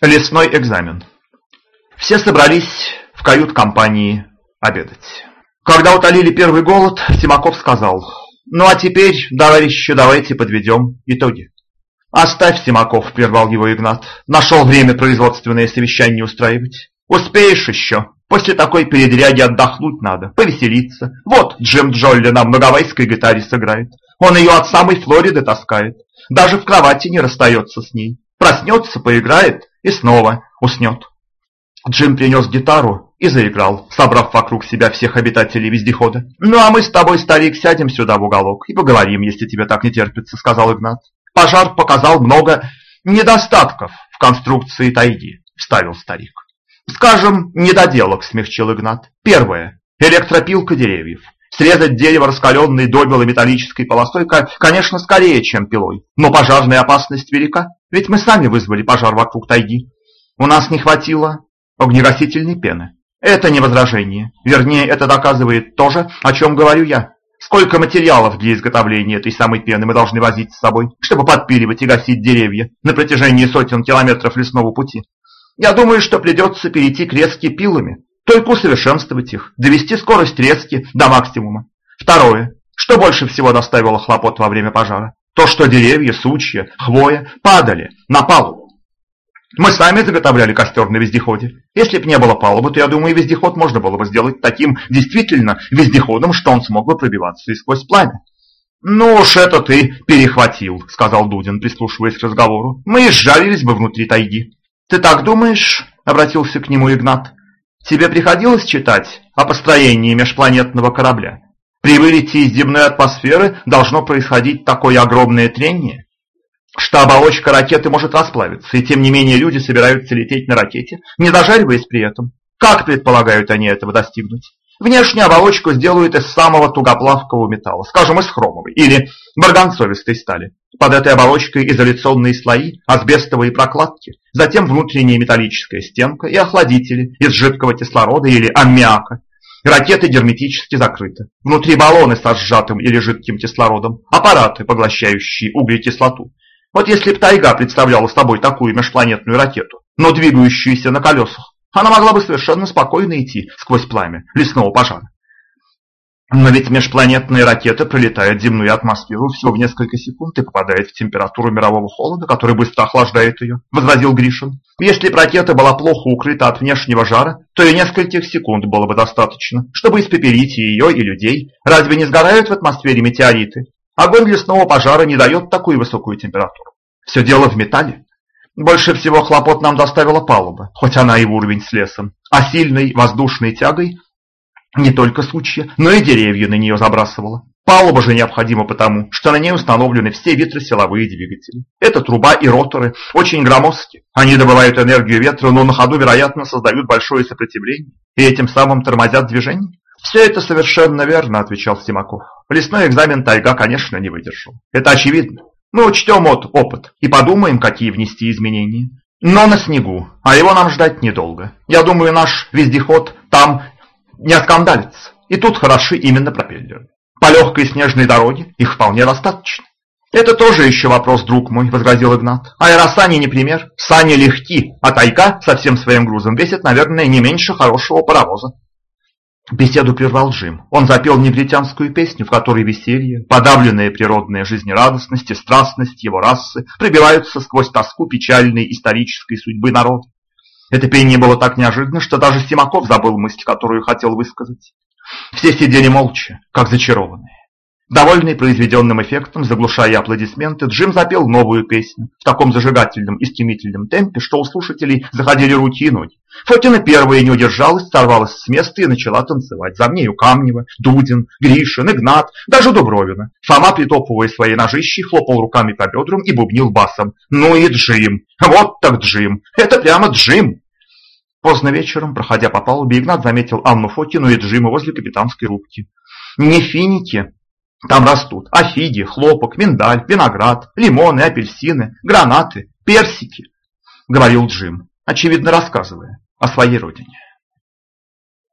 Лесной экзамен. Все собрались в кают-компании обедать. Когда утолили первый голод, Симаков сказал, «Ну а теперь, товарищи, давайте подведем итоги». «Оставь, Симаков», — прервал его Игнат. «Нашел время производственное совещание устраивать. Успеешь еще. После такой передряги отдохнуть надо, повеселиться. Вот Джим Джолли на многовайской гитаре сыграет. Он ее от самой Флориды таскает. Даже в кровати не расстается с ней. Проснется, поиграет и снова уснет. Джим принес гитару и заиграл, собрав вокруг себя всех обитателей вездехода. «Ну а мы с тобой, старик, сядем сюда в уголок и поговорим, если тебе так не терпится», — сказал Игнат. «Пожар показал много недостатков в конструкции тайги», — вставил старик. «Скажем, недоделок», — смягчил Игнат. «Первое. Электропилка деревьев. Срезать дерево раскаленной добелой металлической полосой, конечно, скорее, чем пилой. Но пожарная опасность велика, ведь мы сами вызвали пожар вокруг тайги. У нас не хватило огнегасительной пены. Это не возражение. Вернее, это доказывает то же, о чем говорю я. Сколько материалов для изготовления этой самой пены мы должны возить с собой, чтобы подпиливать и гасить деревья на протяжении сотен километров лесного пути. Я думаю, что придется перейти к резке пилами, только усовершенствовать их, довести скорость резки до максимума. Второе. Что больше всего доставило хлопот во время пожара? То, что деревья, сучья, хвоя падали на палубу. Мы сами заготовляли костер на вездеходе. Если бы не было палубы, то, я думаю, вездеход можно было бы сделать таким действительно вездеходом, что он смог бы пробиваться и сквозь пламя. «Ну уж это ты перехватил», — сказал Дудин, прислушиваясь к разговору. «Мы изжарились бы внутри тайги». «Ты так думаешь?» — обратился к нему Игнат. «Тебе приходилось читать о построении межпланетного корабля? При вылете из земной атмосферы должно происходить такое огромное трение, что оболочка ракеты может расплавиться, и тем не менее люди собираются лететь на ракете, не дожариваясь при этом. Как предполагают они этого достигнуть? Внешнюю оболочку сделают из самого тугоплавкого металла, скажем, из хромовой или марганцовистой стали. Под этой оболочкой изоляционные слои, асбестовые прокладки, затем внутренняя металлическая стенка и охладители из жидкого кислорода или аммиака. Ракеты герметически закрыты. Внутри баллоны со сжатым или жидким кислородом, аппараты, поглощающие углекислоту. Вот если бы тайга представляла собой такую межпланетную ракету, но двигающуюся на колесах, она могла бы совершенно спокойно идти сквозь пламя лесного пожара. Но ведь межпланетная ракета пролетает земную атмосферу всего в несколько секунд и попадает в температуру мирового холода, который быстро охлаждает ее, возразил Гришин. Если бы ракета была плохо укрыта от внешнего жара, то и нескольких секунд было бы достаточно, чтобы испепелить ее и людей. Разве не сгорают в атмосфере метеориты? Огонь лесного пожара не дает такую высокую температуру. Все дело в металле. Больше всего хлопот нам доставила палуба, хоть она и в уровень с лесом, а сильной воздушной тягой не только сучья, но и деревья на нее забрасывала. Палуба же необходима потому, что на ней установлены все ветросиловые двигатели. Это труба и роторы очень громоздки. Они добывают энергию ветра, но на ходу, вероятно, создают большое сопротивление и этим самым тормозят движение. «Все это совершенно верно», — отвечал Симаков. «Лесной экзамен тайга, конечно, не выдержал. Это очевидно. Мы учтем от опыт и подумаем, какие внести изменения. Но на снегу, а его нам ждать недолго. Я думаю, наш вездеход там не оскандалится. И тут хороши именно пропеллеры. По легкой снежной дороге их вполне достаточно. «Это тоже еще вопрос, друг мой», — возразил Игнат. «Аэросани не пример. Сани легки, а тайка со всем своим грузом весит, наверное, не меньше хорошего паровоза». Беседу прервал Джим. Он запел негритянскую песню, в которой веселье, подавленная природная жизнерадостность и страстность его расы пробиваются сквозь тоску печальной исторической судьбы народа. Это пение было так неожиданно, что даже Симаков забыл мысль, которую хотел высказать. Все сидели молча, как зачарованные. Довольный произведенным эффектом, заглушая аплодисменты, Джим запел новую песню в таком зажигательном и стремительном темпе, что у слушателей заходили руки и ноги. Фотина первая не удержалась, сорвалась с места и начала танцевать. За мнею Камнева, Дудин, Гришин, Игнат, даже Дубровина. Фома, притопывая своей ножищей, хлопал руками по бедрам и бубнил басом. «Ну и Джим! Вот так Джим! Это прямо Джим!» Поздно вечером, проходя по палубе, Игнат заметил Анну Фотину и Джима возле капитанской рубки. «Не финики!» Там растут афиги, хлопок, миндаль, виноград, лимоны, апельсины, гранаты, персики, говорил Джим, очевидно рассказывая о своей родине.